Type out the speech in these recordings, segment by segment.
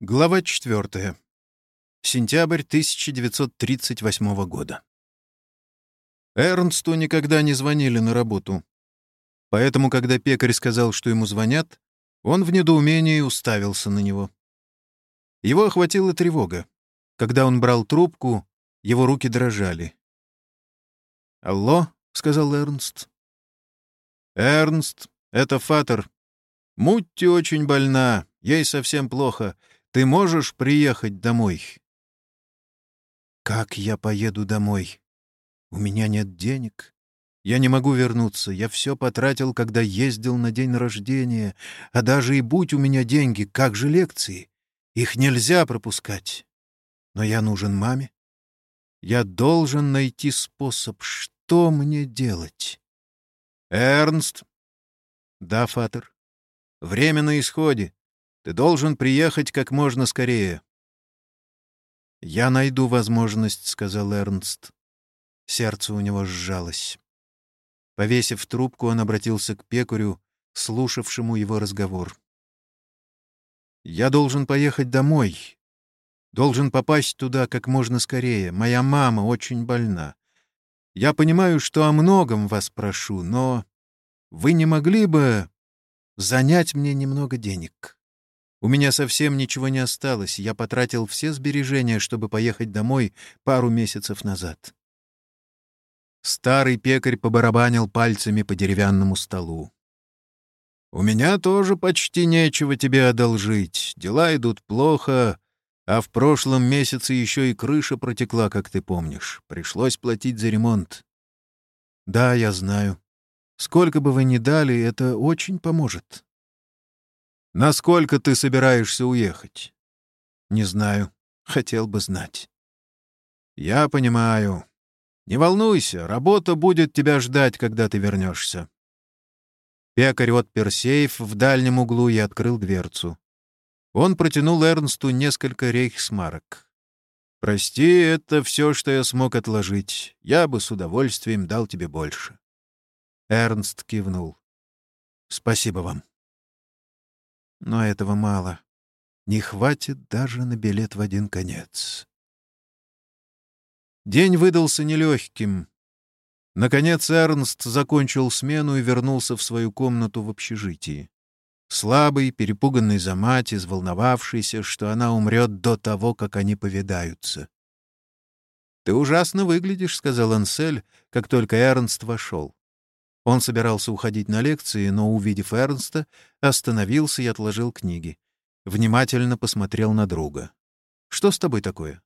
Глава 4. Сентябрь 1938 года. Эрнсту никогда не звонили на работу. Поэтому, когда пекарь сказал, что ему звонят, он в недоумении уставился на него. Его охватила тревога. Когда он брал трубку, его руки дрожали. «Алло», — сказал Эрнст. «Эрнст, это Фатер. Мутти очень больна, ей совсем плохо. Ты можешь приехать домой?» «Как я поеду домой? У меня нет денег. Я не могу вернуться. Я все потратил, когда ездил на день рождения. А даже и будь у меня деньги, как же лекции? Их нельзя пропускать. Но я нужен маме. Я должен найти способ, что мне делать?» «Эрнст?» «Да, Фатер. Время на исходе. Ты должен приехать как можно скорее». «Я найду возможность», — сказал Эрнст. Сердце у него сжалось. Повесив трубку, он обратился к пекарю, слушавшему его разговор. «Я должен поехать домой. Должен попасть туда как можно скорее. Моя мама очень больна. Я понимаю, что о многом вас прошу, но вы не могли бы занять мне немного денег?» У меня совсем ничего не осталось, я потратил все сбережения, чтобы поехать домой пару месяцев назад. Старый пекарь побарабанил пальцами по деревянному столу. «У меня тоже почти нечего тебе одолжить. Дела идут плохо, а в прошлом месяце еще и крыша протекла, как ты помнишь. Пришлось платить за ремонт». «Да, я знаю. Сколько бы вы ни дали, это очень поможет». «Насколько ты собираешься уехать?» «Не знаю. Хотел бы знать». «Я понимаю. Не волнуйся, работа будет тебя ждать, когда ты вернешься». Пекарь отпер сейф в дальнем углу и открыл дверцу. Он протянул Эрнсту несколько рейхсмарок. «Прости, это все, что я смог отложить. Я бы с удовольствием дал тебе больше». Эрнст кивнул. «Спасибо вам». Но этого мало. Не хватит даже на билет в один конец. День выдался нелегким. Наконец Эрнст закончил смену и вернулся в свою комнату в общежитии. Слабый, перепуганный за мать, изволновавшийся, что она умрет до того, как они повидаются. «Ты ужасно выглядишь», — сказал Ансель, как только Эрнст вошел. Он собирался уходить на лекции, но, увидев Эрнста, остановился и отложил книги. Внимательно посмотрел на друга. «Что с тобой такое?»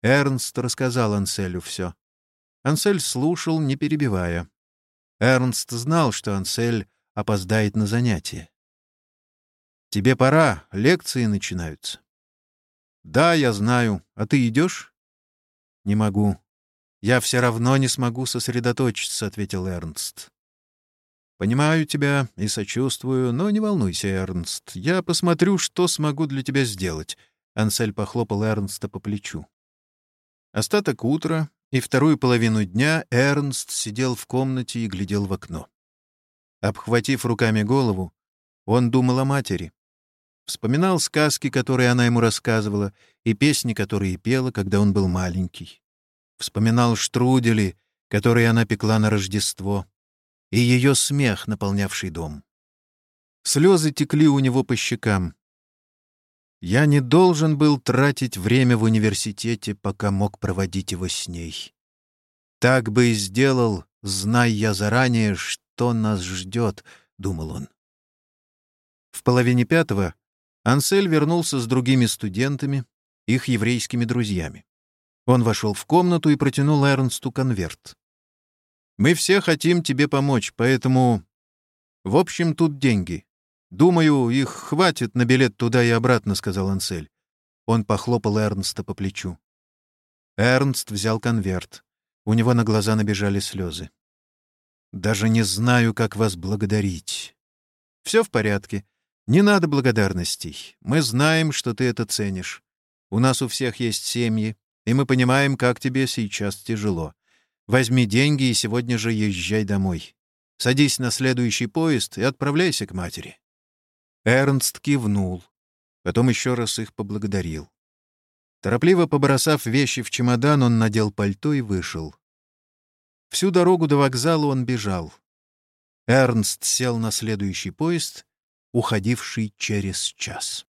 Эрнст рассказал Анселю все. Ансель слушал, не перебивая. Эрнст знал, что Ансель опоздает на занятие. «Тебе пора, лекции начинаются». «Да, я знаю. А ты идешь?» «Не могу. «Я все равно не смогу сосредоточиться», — ответил Эрнст. «Понимаю тебя и сочувствую, но не волнуйся, Эрнст. Я посмотрю, что смогу для тебя сделать». Ансель похлопал Эрнста по плечу. Остаток утра и вторую половину дня Эрнст сидел в комнате и глядел в окно. Обхватив руками голову, он думал о матери. Вспоминал сказки, которые она ему рассказывала, и песни, которые пела, когда он был маленький. Вспоминал штрудели, которые она пекла на Рождество, и ее смех, наполнявший дом. Слезы текли у него по щекам. Я не должен был тратить время в университете, пока мог проводить его с ней. Так бы и сделал, зная я заранее, что нас ждет, — думал он. В половине пятого Ансель вернулся с другими студентами, их еврейскими друзьями. Он вошел в комнату и протянул Эрнсту конверт. «Мы все хотим тебе помочь, поэтому... В общем, тут деньги. Думаю, их хватит на билет туда и обратно», — сказал Ансель. Он похлопал Эрнста по плечу. Эрнст взял конверт. У него на глаза набежали слезы. «Даже не знаю, как вас благодарить». «Все в порядке. Не надо благодарностей. Мы знаем, что ты это ценишь. У нас у всех есть семьи, и мы понимаем, как тебе сейчас тяжело. Возьми деньги и сегодня же езжай домой. Садись на следующий поезд и отправляйся к матери». Эрнст кивнул. Потом еще раз их поблагодарил. Торопливо побросав вещи в чемодан, он надел пальто и вышел. Всю дорогу до вокзала он бежал. Эрнст сел на следующий поезд, уходивший через час.